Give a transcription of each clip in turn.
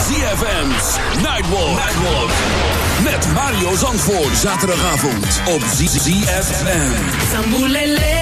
ZFM's Nightwalk. Nightwalk. Met Mario Zandvoort. Zaterdagavond op ZFM. Sambulele.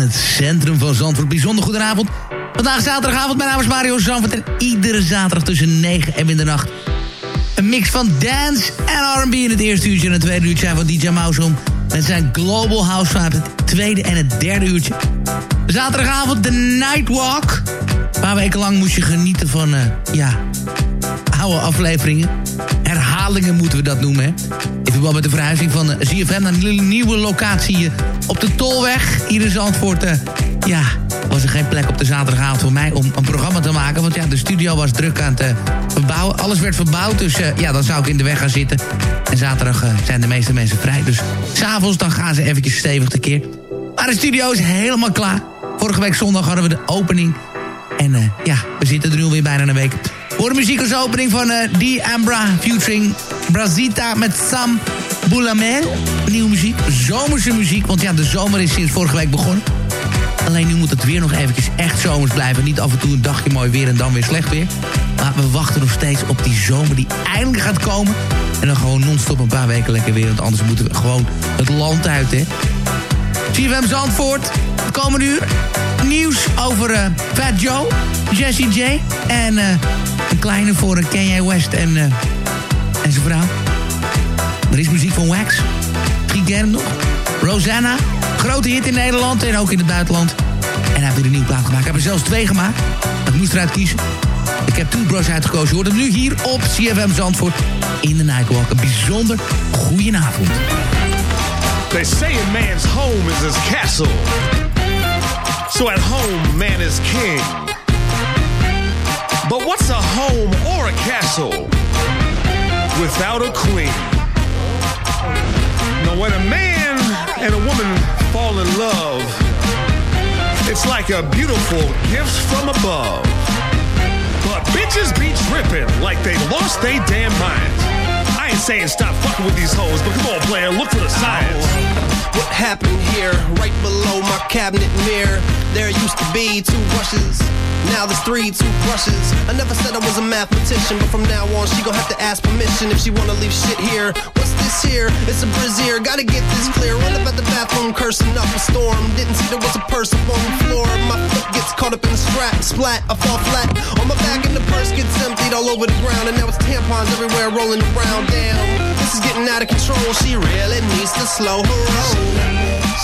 En het centrum van Zandvoort. Bijzonder goedenavond. Vandaag zaterdagavond, mijn naam is Mario Zandvoort en iedere zaterdag tussen 9 en middernacht. Een mix van dance en R&B in het eerste uurtje en het tweede uurtje zijn van DJ Mouse Met zijn Global House Vibe, het tweede en het derde uurtje. Zaterdagavond de Nightwalk. Een paar weken lang moest je genieten van, eh, ja, oude afleveringen. Herhalingen moeten we dat noemen, hè. Verband met de verhuizing van eh, ZFM naar een nieuwe locatie eh, op de Tolweg. Hier in Zandvoort, eh, ja, was er geen plek op de zaterdagavond voor mij om een programma te maken. Want ja, de studio was druk aan het eh, verbouwen. Alles werd verbouwd, dus eh, ja, dan zou ik in de weg gaan zitten. En zaterdag eh, zijn de meeste mensen vrij. Dus s'avonds dan gaan ze eventjes stevig tekeer. Maar de studio is helemaal klaar. Vorige week zondag hadden we de opening. En eh, ja, we zitten er nu alweer bijna een week. Voor de muziek als opening van eh Die Ambra featuring Brazita met Sam Boulamel. Nieuwe muziek, zomerse muziek, want ja, de zomer is sinds vorige week begonnen. Alleen nu moet het weer nog eventjes echt zomers blijven. Niet af en toe een dagje mooi weer en dan weer slecht weer. Maar we wachten nog steeds op die zomer die eindelijk gaat komen. En dan gewoon non-stop een paar weken lekker weer. Want anders moeten we gewoon het land uit, hè. CFM Zandvoort, het komende uur. Nieuws over eh, Fat Joe, Jesse J. En eh, een kleine voor uh, Kanye West en, eh, Er is muziek van Wax. Kennen nog. Rosanna, grote hit in Nederland en ook in het buitenland. En hij heeft weer een nieuwe plaat gemaakt. Hij heeft er zelfs twee gemaakt. Ik moest eruit kiezen. Ik heb Toothbrush uitgekozen. Je hoort hem nu hier op CFM Zandvoort in de Nightwalk. Een bijzonder goedenavond. They say a man's home is his castle. So at home, man is king. But what's a home or a castle without a queen? Now, when a man and a woman fall in love, it's like a beautiful gift from above. But bitches be tripping like they lost their damn minds. I ain't saying stop fucking with these hoes, but come on, player, look for the signs. What happened here? Right below my cabinet mirror. There used to be two brushes. Now there's three toothbrushes. I never said I was a mathematician, but from now on she gon' have to ask permission if she wanna leave shit here. What's this here? It's a brazier. Gotta get this clear. Run up at the bathroom, cursing up a storm. Didn't see there was a purse up on the floor. My foot gets caught up in the strap. Splat, I fall flat. On my back and the purse gets emptied all over the ground. And now it's tampons everywhere rolling around. Damn, this is getting out of control. She really needs to slow her roll.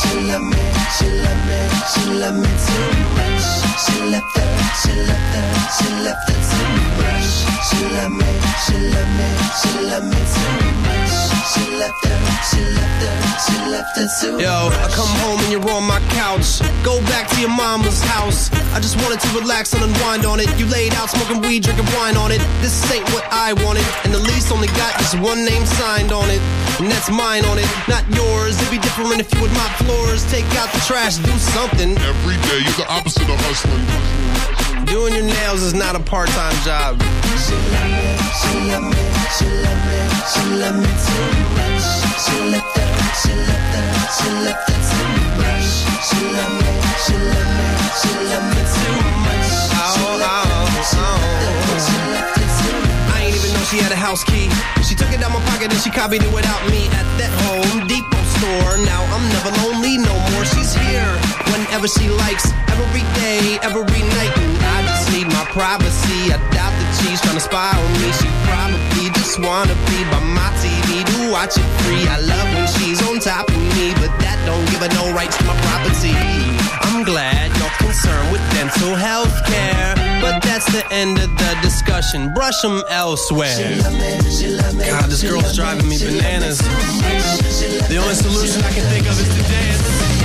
She love me, she love me, she love me too much till I fell she left her, she left her toothbrush. She love me, she love me, she love me too much. She left her, she left her, she left her too Yo, I come home and you're on my couch. Go back to your mama's house. I just wanted to relax and unwind on it. You laid out smoking weed, drinking wine on it. This ain't what I wanted, and the lease only got just one name signed on it. And that's mine on it, not yours. It'd be different if you would mop floors, take out the trash, do something. Every day is the opposite of hustling. Doing your nails is not a part-time job. She love me, she love me, she love me, too much. She love me, she love me, she love me too much. Oh, oh, oh. She had a house key. She took it out my pocket and she copied it without me at that Home Depot store. Now I'm never lonely no more. She's here whenever she likes, every day, every night. And I just need my privacy. I doubt that she's trying to spy on me. She probably just wanna be by my TV to watch it free. I love when she's on top of me, but that don't give her no rights to my property. I'm glad you're concerned with dental health care, but that's the end of the discussion. Brush them elsewhere. God, this girl's driving me bananas. The only solution I can think of is to dance.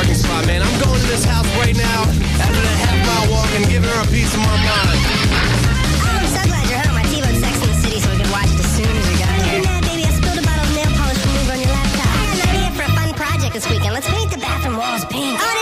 Parking spot, man. I'm going to this house right now after that half mile walk and giving her a piece of my mind. Oh, I'm so glad you're home. I T-boned Sex and the City so we could watch it as soon as we got here. Yeah, baby, I spilled a bottle of nail polish remover on your laptop. I have an idea for a fun project this weekend. Let's paint the bathroom walls pink. Oh,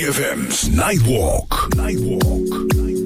ZFM's Nightwalk. Nightwalk. You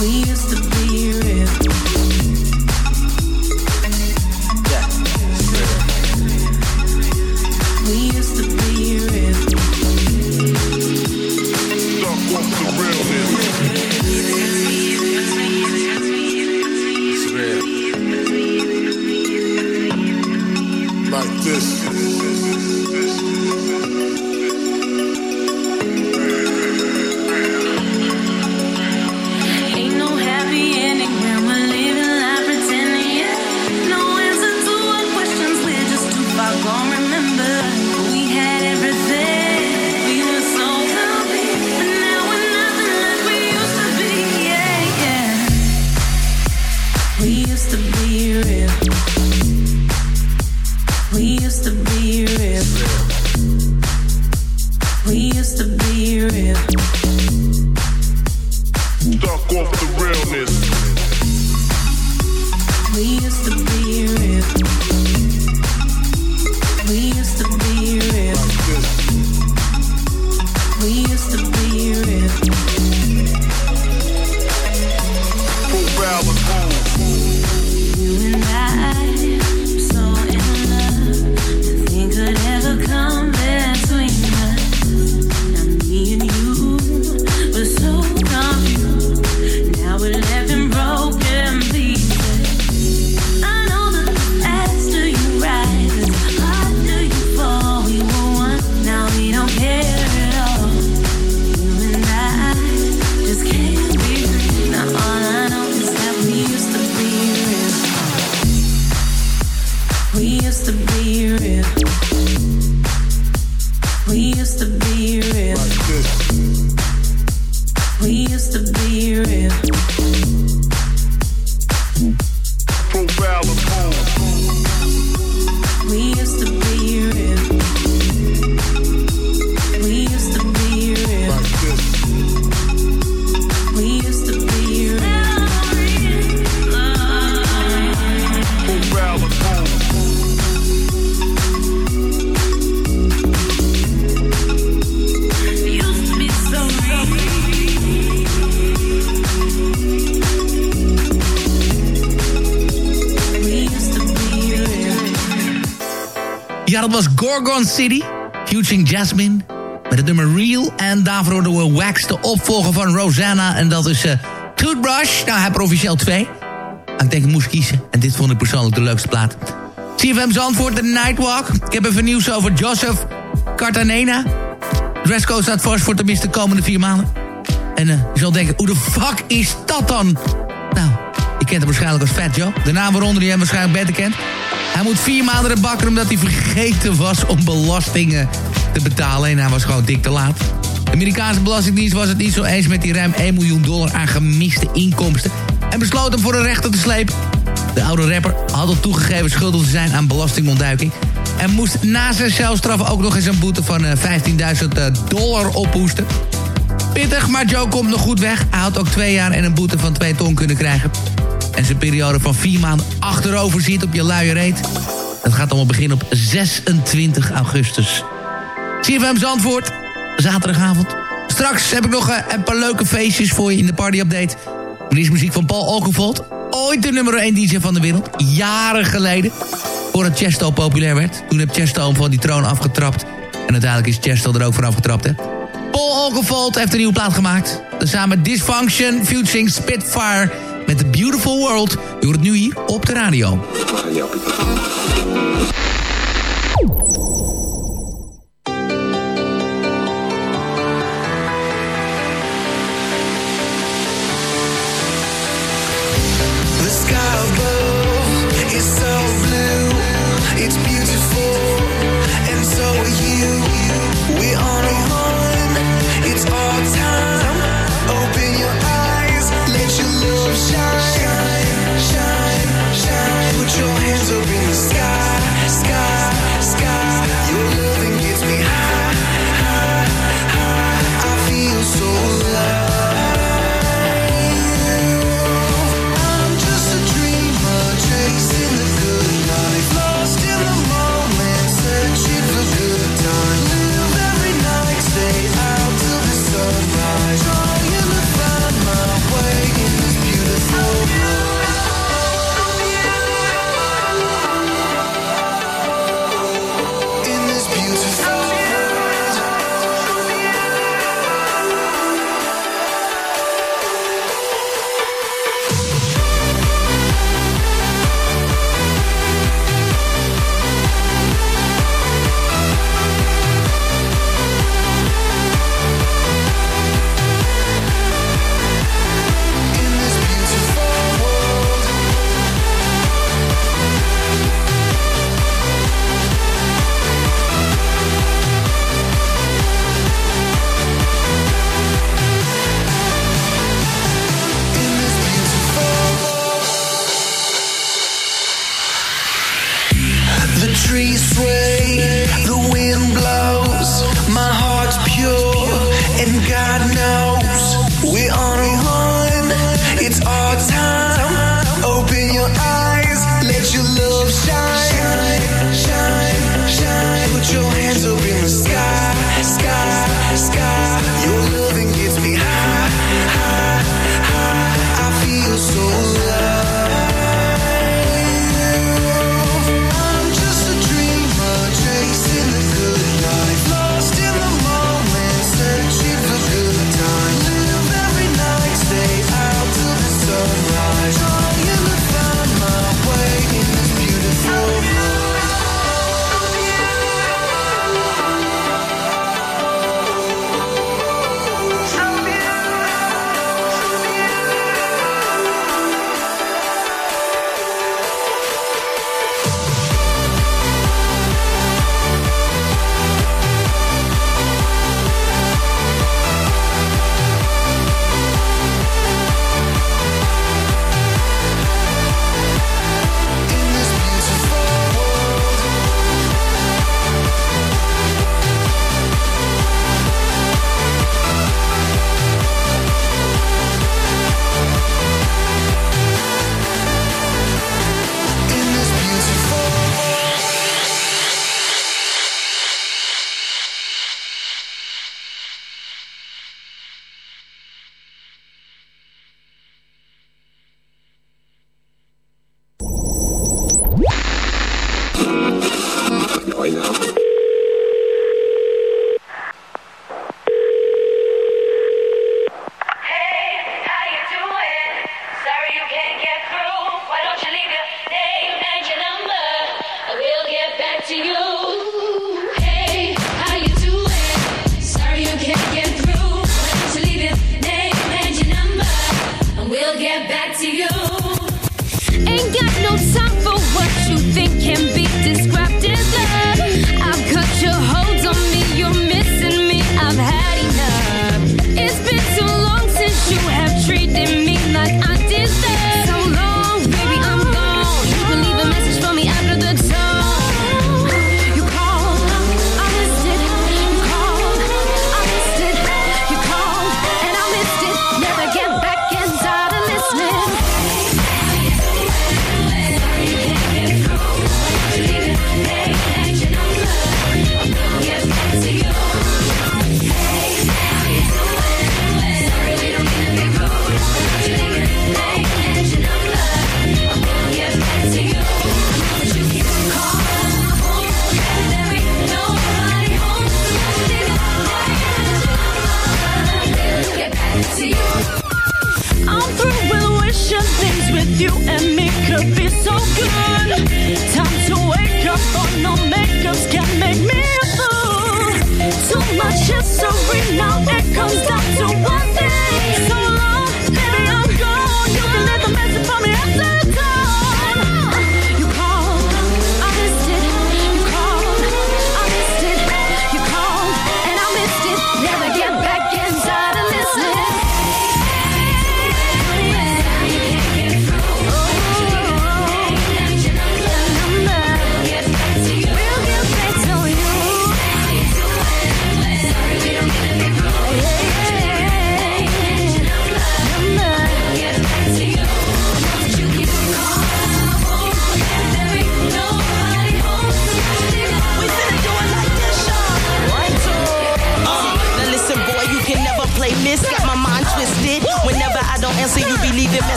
We used to be real. Gorgon City, featuring Jasmine. Met het nummer Real. En daarvoor hadden we Wax, de opvolger van Rosanna. En dat is eh Toothbrush. Nou, hij heeft er officieel twee. Maar ik denk, ik moest kiezen. En dit vond ik persoonlijk de leukste plaat. CFM Zandvoort, de Nightwalk. Ik heb even nieuws over Joseph Cartanena. Dresscode staat vast voor tenminste de komende vier maanden. En eh, je zal denken, hoe de fuck is dat dan? Nou, je kent hem waarschijnlijk als Fat Joe. De naam waaronder je hem waarschijnlijk beter kent. Hij moet vier maanden de bakker omdat hij vergeten was om belastingen te betalen. En hij was gewoon dik te laat. De Amerikaanse Belastingdienst was het niet zo eens met die ruim 1 miljoen dollar aan gemiste inkomsten. En besloot hem voor een rechter te slepen. De oude rapper had al toegegeven schuldig te zijn aan belastingontduiking. En moest na zijn celstraf ook nog eens een boete van eh, 15.000 dollar ophoesten. Pittig, maar Joe komt nog goed weg. Hij had ook twee jaar en een boete van twee ton kunnen krijgen. En zijn periode van vier maanden achterover zit op je luie reet. Dat gaat allemaal beginnen op 26 augustus. CFM Zandvoort, zaterdagavond. Straks heb ik nog eh, een paar leuke feestjes voor je in de party-update. Er is muziek van Paul Oakenfold. Ooit de nummer 1 DJ van de wereld. Jaren geleden. Voordat Chesto populair werd. Toen heb Chesto hem van die troon afgetrapt. En uiteindelijk is Chesto er ook van afgetrapt, hè. Paul Oakenfold heeft een nieuwe plaat gemaakt. Samen Dysfunction, featuring Spitfire met The Beautiful World. Je het nu hier op de radio.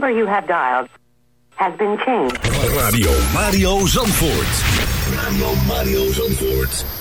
number you have dialed has been changed. Radio Mario Zandvoort. Radio Mario Zandvoort.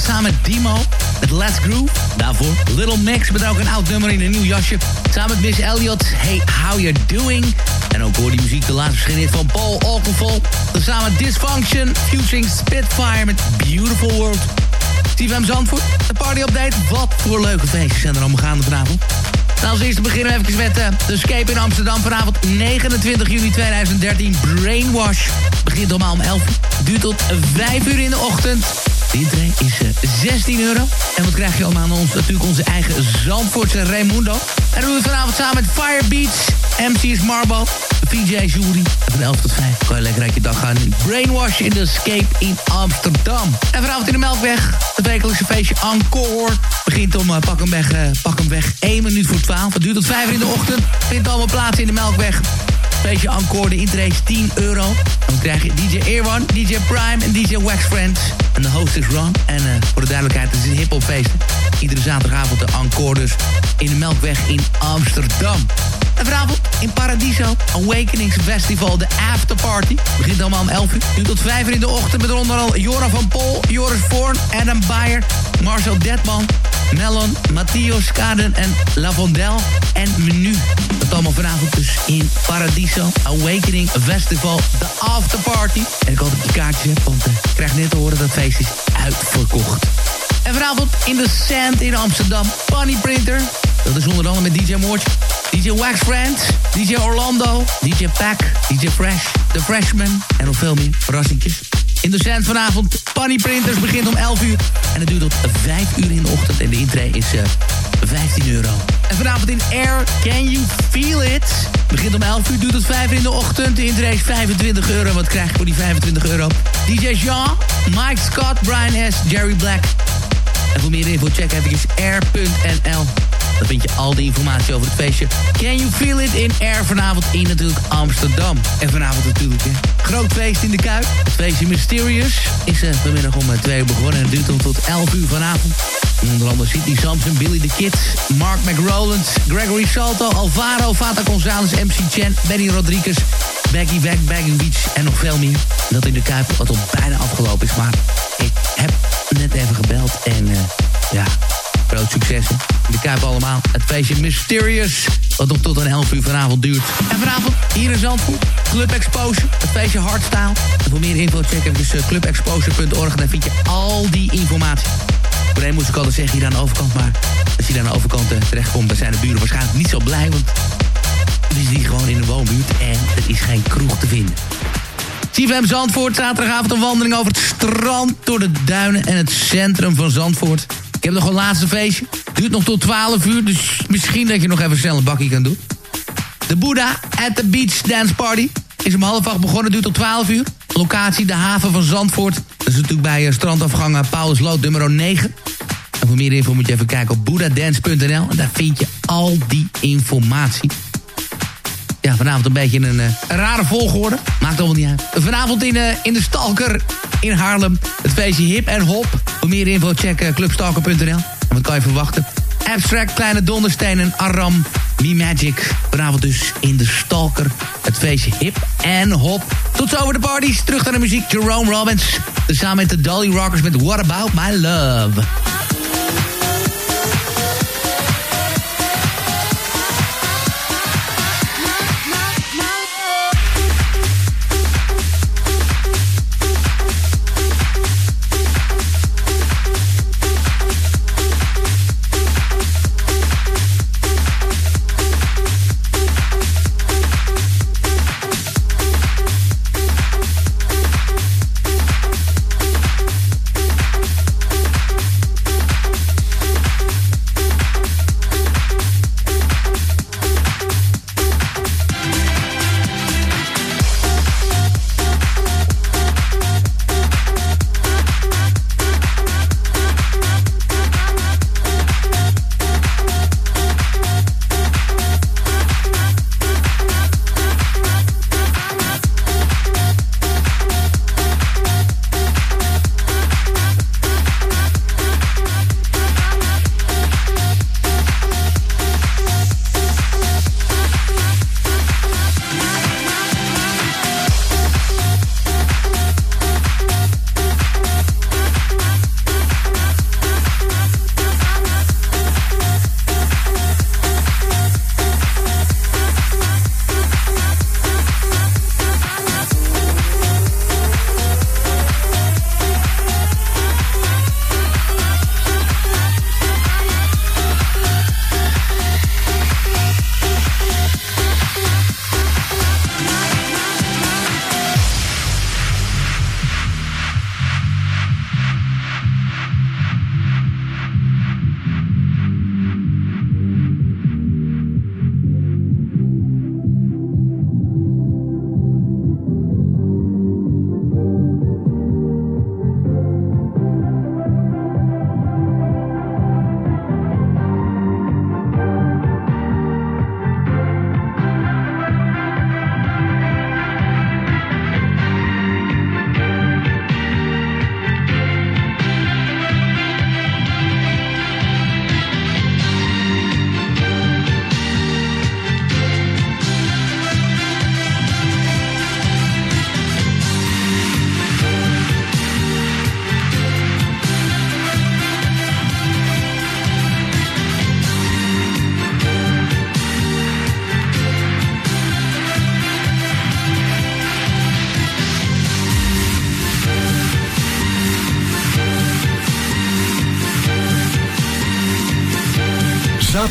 Samen met Demo. Met Let's Groove. Daarvoor Little Mix met ook een oud nummer in een nieuw jasje. Samen met Miss Elliott. Hey, how you doing? En ook hoor die muziek de laatste verschenen van Paul Oakenfold. Samen Dysfunction. Fusing Spitfire met Beautiful World. Steve M. Zandvoort. De party update. Wat voor leuke feestjes zijn er allemaal gaande vanavond. Nou, als eerste beginnen we even met uh, de Escape in Amsterdam. Vanavond 29 juni 2013. Brainwash. Begint allemaal om 11 uur. Duurt tot 5 uur in de ochtend. De intree is uh, 16 euro. En wat krijg je allemaal aan ons? Natuurlijk onze eigen Zandvoortse Raimundo. En doen we vanavond samen met Firebeats. MC is Marbo. PJ Jury. Van 11 tot 5 kan je lekker uit je dag gaan. Brainwash in de Escape in Amsterdam. En vanavond in de Melkweg. Het wekelijkse feestje Encore. Begint om uh, pak, hem weg, uh, pak hem weg 1 minuut voor 12. Het duurt tot 5 uur in de ochtend. Vindt allemaal plaats in de Melkweg. Feestje Encore, de is 10 euro. Dan krijg je DJ Earwan, DJ Prime en DJ Wax Friends. En de host is Ron. En uh, voor de duidelijkheid, het is een hiphopfeest. Iedere zaterdagavond de Encore dus in de Melkweg in Amsterdam. En vanavond in Paradiso, Awakenings Festival, de afterparty. Begint allemaal om 11 uur. Nu tot 5 uur in de ochtend met onder al Jora van Pol, Joris Voorn, Adam Bayer, Marcel Detman, Melon, Matthias Skaden en Lavondel en Menu. Dat allemaal vanavond dus in Paradiso, Awakening Festival, de afterparty. En ik hoop dat je kaartjes want uh, ik krijg net te horen dat feest is uitverkocht. En vanavond in de Sand in Amsterdam, Bunny Printer. Dat is onder andere met DJ Moortje. DJ Wax Friends, DJ Orlando, DJ Pack, DJ Fresh, The Freshman en nog veel meer verrassingjes. In de vanavond, Bunny Printers begint om 11 uur. En het duurt tot 5 uur in de ochtend. En de intree is uh, 15 euro. En vanavond in Air, Can You Feel It? Begint om 11 uur, duurt tot 5 uur in de ochtend. De intree is 25 euro. Wat krijg je voor die 25 euro? DJ Jean, Mike Scott, Brian S., Jerry Black. En voor meer info check even air.nl. Dan vind je al die informatie over het feestje. Can you feel it in Air vanavond in natuurlijk Amsterdam. En vanavond natuurlijk, hè. Groot feest in de Kuip. Het feestje Mysterious is uh, vanmiddag om 2 uur begonnen. En duurt dan tot 11 uur vanavond. Onder andere Sidney Sampson, Billy the Kid, Mark McRowland, Gregory Salto, Alvaro, Fata Gonzalez, MC Chen, Benny Rodriguez, Becky Back, Bagging Beach en nog veel meer. Dat in de Kuip wat al bijna afgelopen is. Maar ik heb net even gebeld en uh, ja, groot succes. De Kuip allemaal. Het feestje Mysterious. Wat nog tot een 11 uur vanavond duurt. En vanavond hier in Zandvoort. Club Exposure. Het feestje Hardstyle. En voor meer info check even dus clubexposure.org. Daar vind je al die informatie. Voorheen moest ik altijd zeggen hier aan de overkant. Maar als je daar aan de overkant uh, terechtkomt, dan zijn de buren waarschijnlijk niet zo blij. Want het is hier gewoon in een woonbuurt. En er is geen kroeg te vinden. CFM Zandvoort, zaterdagavond een wandeling over het strand... door de duinen en het centrum van Zandvoort. Ik heb nog een laatste feestje. Duurt nog tot 12 uur, dus misschien dat je nog even snel een bakkie kan doen. De Buddha at the Beach Dance Party is om half acht begonnen, duurt tot 12 uur. Locatie de haven van Zandvoort. Dat is natuurlijk bij uh, strandafgang Paulus Lood nummer 9. En voor meer info moet je even kijken op buddhadance.nl. En daar vind je al die informatie. Ja, vanavond een beetje een, een rare volgorde. Maakt allemaal niet uit. Vanavond in, in de Stalker in Haarlem. Het feestje Hip en Hop. Voor meer info check uh, clubstalker.nl. En wat kan je verwachten? Abstract, Kleine Dondersteen en Aram Me Magic. Vanavond dus in de Stalker. Het feestje Hip en Hop. Tot zover de parties. Terug naar de muziek. Jerome Robbins. Samen met de Dolly Rockers met What About My Love.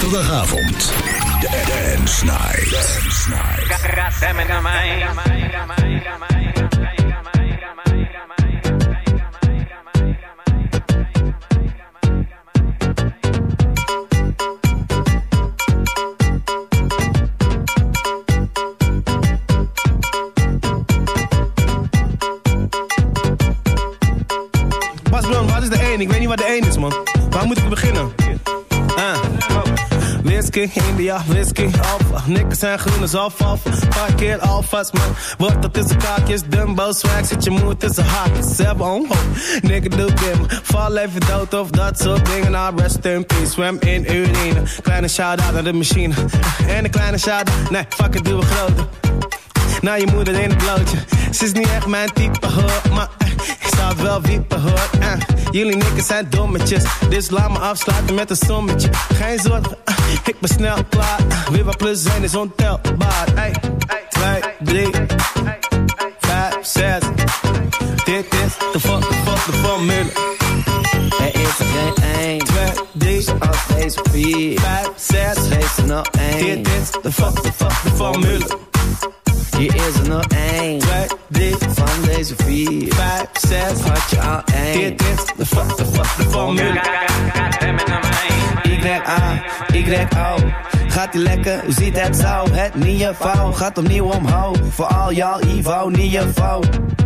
Zaterdagavond. Dance Night. Dance Night. Bas wat is de 1? Ik weet niet wat de 1 is, man. Waar moet ik beginnen? Whisky, India, whisky, alpha. Nikkers zijn groen als alfalfa. Parkeer alfa's, man. Wordt dat tussen kaakjes, dumbo swag. Zit je moed tussen haakjes. Zelf on hoop. Nigga doe dim. Val even dood of dat soort dingen. Nou, rest in peace. Zwem in urine. Kleine shout-out naar de machine. En een kleine shout-out. Nee, fuck it, doe we groter. Nou, je moeder in het blootje. Ze is niet echt mijn type hoor, maar eh, zou wel wiepen hoor. Eh. Jullie nikkers zijn dommetjes, dus laat me afsluiten met een sommetje. Geen zorgen, eh, ik ben snel klaar. Eh, Weer wat plus zijn is ontelbaar. Hey, twee, drie, vijf, zes. Dit is de fuck, de fuck, de formule. Er is er geen één. Twee, drie, Als deze vier. vijf, zes. Geef er nog één. Dit is de fuck, de fuck, de formule. Hier is er nog één. Twee, Van deze vier. vijf, zes. Had je al één. Dit is de fuck, de fuck, de formule. Got them in the mind. Y-A, Y-O. Gaat ie lekker, u ziet het zo. Het niveau gaat opnieuw omhoog. Voor al jouw Ivo niveau.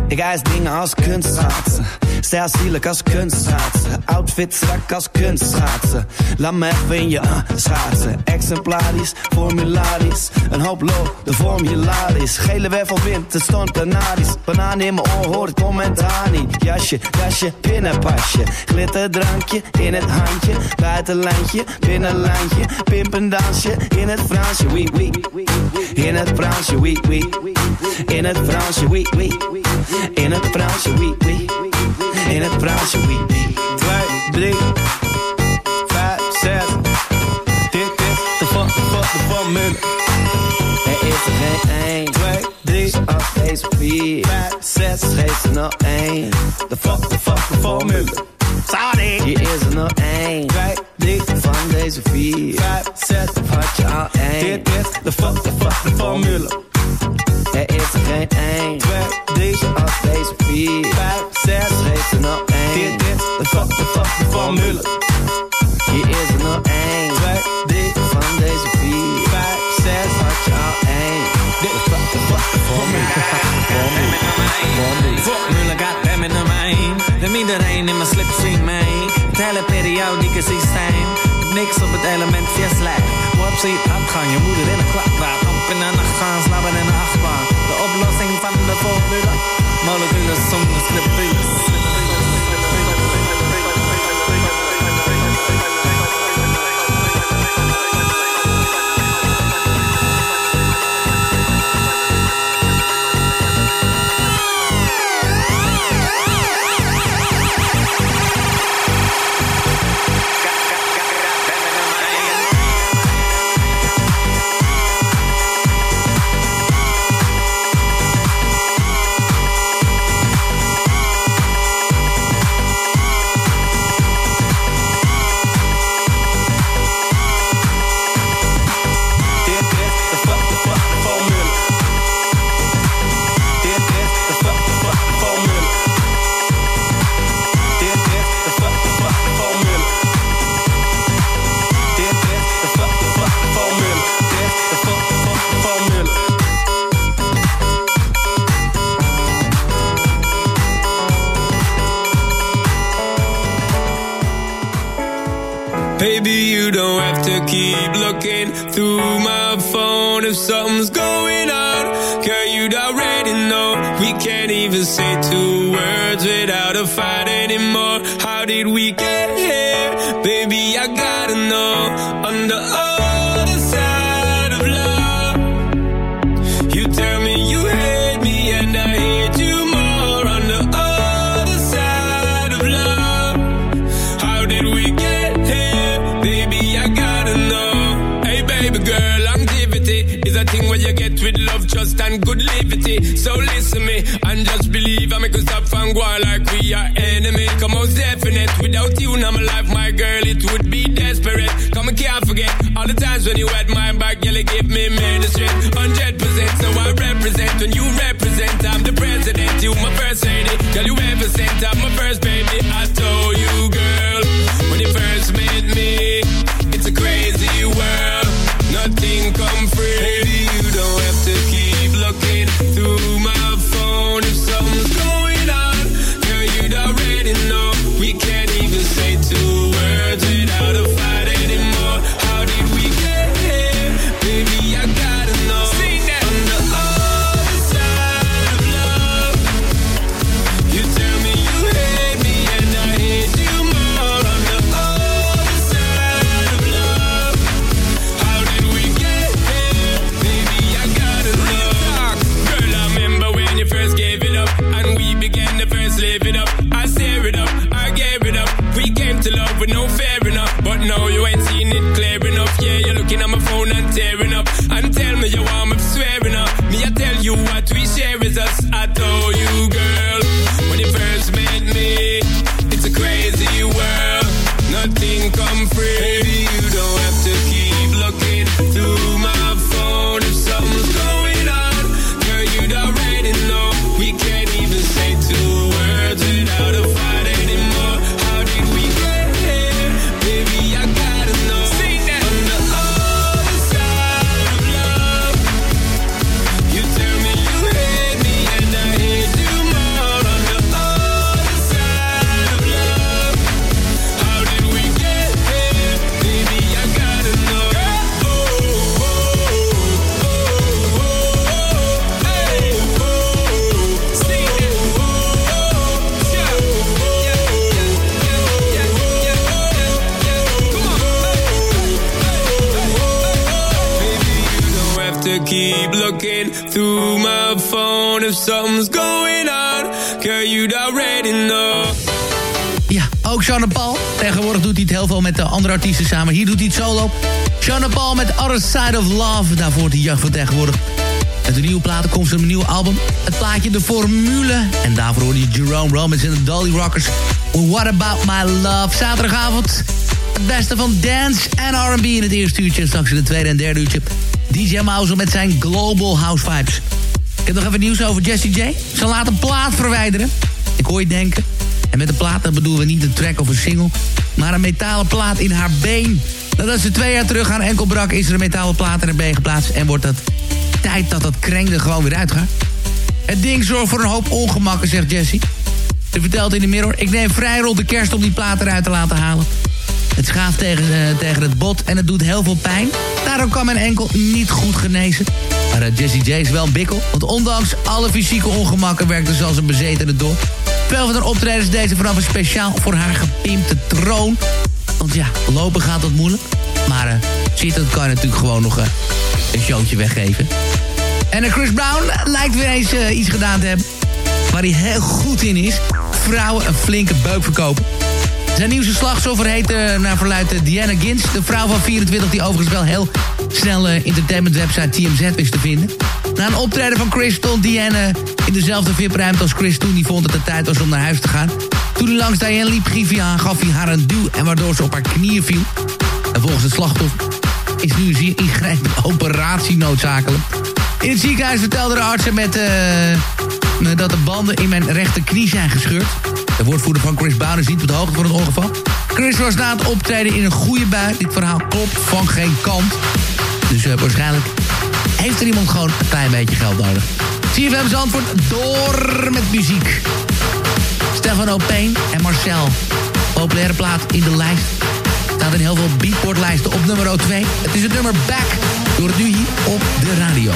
Ik eis dingen als kunstschaatsen. Stijl zielig als kunstschaatsen. Outfit strak als kunstschaatsen. Laat me even in je uh, schaatsen. Exemplarisch, formularisch. Een hoop lol, de vorm hilarisch. Gele wervelwind, het stond planarisch. Banaan in mijn oor, hoor het commentaar niet. Jasje, jasje, pinnenpasje. Glitterdrankje in het handje. Buitenlandje, binnenlandje. Pimpendansje in het Fransje. Oui, oui. In het Fransje, oui, oui. In het Fransje, oui, oui. In het Fransje, oui, oui. In het Fransje, oui, oui. Twee, drie, vijf, zes. Dit is de fuck, fuck, de formule. Er is er geen één. Twee, drie, Als deze vier. vijf, zes. Geef er nog één. De fuck, de fuck, de formule. Sorry. Hier is er nog één. Twee, drie, Van deze vier. vijf, zes. Had je al één. Dit is de fuck, de fuck, de formule. Er is er geen één. Twee, drie, Als deze vier. vijf, zes. Geef er nog één. Dit is de fuck, de fuck, de formule. Hier is er nog één. Twee, drie, Van deze vier. vijf, zes. Had je al één. Dit is de fuck, de fuck, de formule. Formule got them in the iedereen in mijn slipstream mee. Het hele periodieke systeem. Niks op het element via Slack. Website uitgang, je moeder in een klappraat. Op in de nacht gaan slapen in een achtbaan. De oplossing van de formule. Moleculen zonder scriptules. How artiesten samen. Hier doet hij het solo. Sean Paul met Other Side of Love. Daarvoor de jacht van tegenwoordig. Met de nieuwe platen komt ze een nieuw album. Het plaatje De Formule. En daarvoor hoorde je Jerome Rollins en de Dolly Rockers. What About My Love. Zaterdagavond. Het beste van dance en R&B in het eerste uurtje. Straks in het tweede en derde uurtje. DJ Mouse met zijn Global House Vibes. Ik heb nog even nieuws over Jessie J. Ze laat een plaat verwijderen. Ik hoor je denken. En met een plaat dan bedoelen we niet een track of een single... maar een metalen plaat in haar been. Nadat ze twee jaar terug aan enkel brak... is er een metalen plaat in haar been geplaatst... en wordt het tijd dat dat kreng gewoon weer uitgaat. Het ding zorgt voor een hoop ongemakken, zegt Jessie. Ze vertelt in de mirror... ik neem vrij rond de kerst om die plaat eruit te laten halen. Het schaaft tegen, eh, tegen het bot en het doet heel veel pijn. Daarom kan mijn enkel niet goed genezen. Maar uh, Jessie J is wel een bikkel. Want ondanks alle fysieke ongemakken werkte ze als een bezetene door. Veel van haar optredens deze vanaf een speciaal voor haar gepimpte troon. Want ja, lopen gaat wat moeilijk. Maar uh, zitten kan je natuurlijk gewoon nog uh, een showtje weggeven. En Chris Brown lijkt weer eens iets gedaan te hebben. Waar hij heel goed in is. Vrouwen een flinke beuk verkopen. Zijn nieuwste slachtoffer heet naar verluidt Diana Gins. De vrouw van 24 die overigens wel heel snel entertainment website TMZ wist te vinden. Na een optreden van Chris stond Diana in dezelfde VIP-ruimte als Chris toen. Die vond het de tijd was om naar huis te gaan. Toen hij langs Diane liep, gaf hij, haar, gaf hij haar een duw... en waardoor ze op haar knieën viel. En volgens het slachtoffer is nu een zeer ingrijpende operatie noodzakelijk. In het ziekenhuis vertelde de artsen met, dat de banden in mijn rechterknie zijn gescheurd. De woordvoerder van Chris Brown is niet op de hoogte van het ongeval. Chris was na het optreden in een goede bui. Dit verhaal klopt van geen kant. Dus uh, waarschijnlijk heeft er iemand gewoon een klein beetje geld nodig. CFM zijn antwoord door met muziek. Stefano Payne en Marcel. Populaire plaat in de lijst. Staat in heel veel beatboardlijsten op nummer 2. Het is het nummer Back. Door het nu hier op de radio.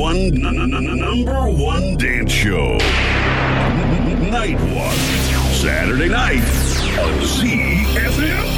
one, number one dance show. Night Watch. Saturday night on ZFM.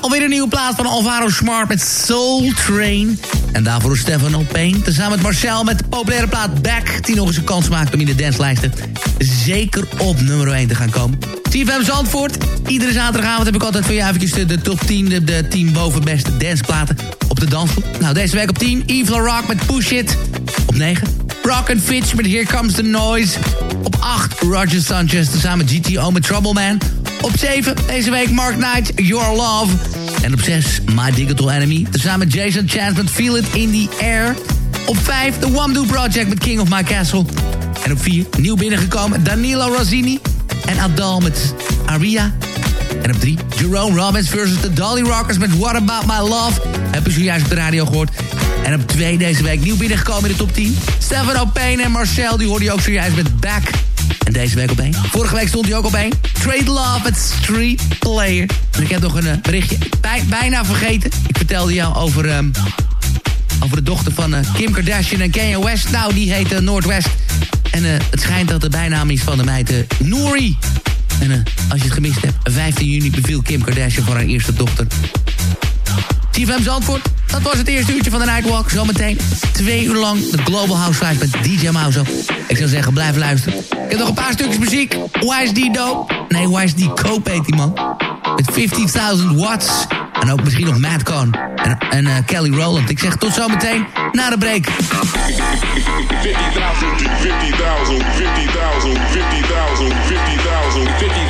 Alweer een nieuwe plaat van Alvaro Smart met Soul Train. En daarvoor Stefan Opeen. Tezamen met Marcel met de populaire plaat Back. Die nog eens een kans maakt om in de danslijsten zeker op nummer 1 te gaan komen. CFM Zandvoort. Iedere zaterdagavond heb ik altijd voor jou eventjes de, top 10, de, de 10 bovenbeste danceplaten op de dansvloer. Nou, deze week op 10, Evil Rock met Push It. Op 9, Rock and Fitch met Here Comes the Noise. Op 8, Roger Sanchez tezamen met GTO met Trouble Man. Op 7, deze week Mark Knight, Your Love. En op 6, My Digital Enemy. Tezamen met Jason Chance met Feel It in the Air. Op 5, The One Do Project met King of My Castle. En op 4, nieuw binnengekomen, Danilo Rossini en Adal met Aria. En op 3, Jerome Robbins versus de Dolly Rockers met What About My Love. Heb je zojuist op de radio gehoord. En op 2 deze week nieuw binnengekomen in de top 10. Stefano Payne en Marcel, die hoorde je ook zojuist met Back. En deze week op 1. Vorige week stond hij ook op 1. Trade Love met Street Player. En ik heb nog een eh, berichtje bij, bijna vergeten. Ik vertelde jou over, ehm, over de dochter van eh, Kim Kardashian en Kanye West. Nou, die heet uh, Noordwest. En het schijnt dat de bijnaam is van de meid Noori. En als je het gemist hebt, 15 juni beviel Kim Kardashian voor haar eerste dochter. CFM Zandvoort. Dat was het eerste uurtje van de Nightwalk. Zometeen twee uur lang de Global House Live met DJ Mouse. Ik zou zeggen, blijf luisteren. Ik heb nog een paar stukjes muziek. Wise D Dope. Nee, Wise D Cope heet die man. Met 50.000 watts. En ook misschien nog Matt En, en uh, Kelly Rowland. Ik zeg tot zometeen na de break. 50.000, 50.000, 50.000, 50.000, 50.000, 50.000.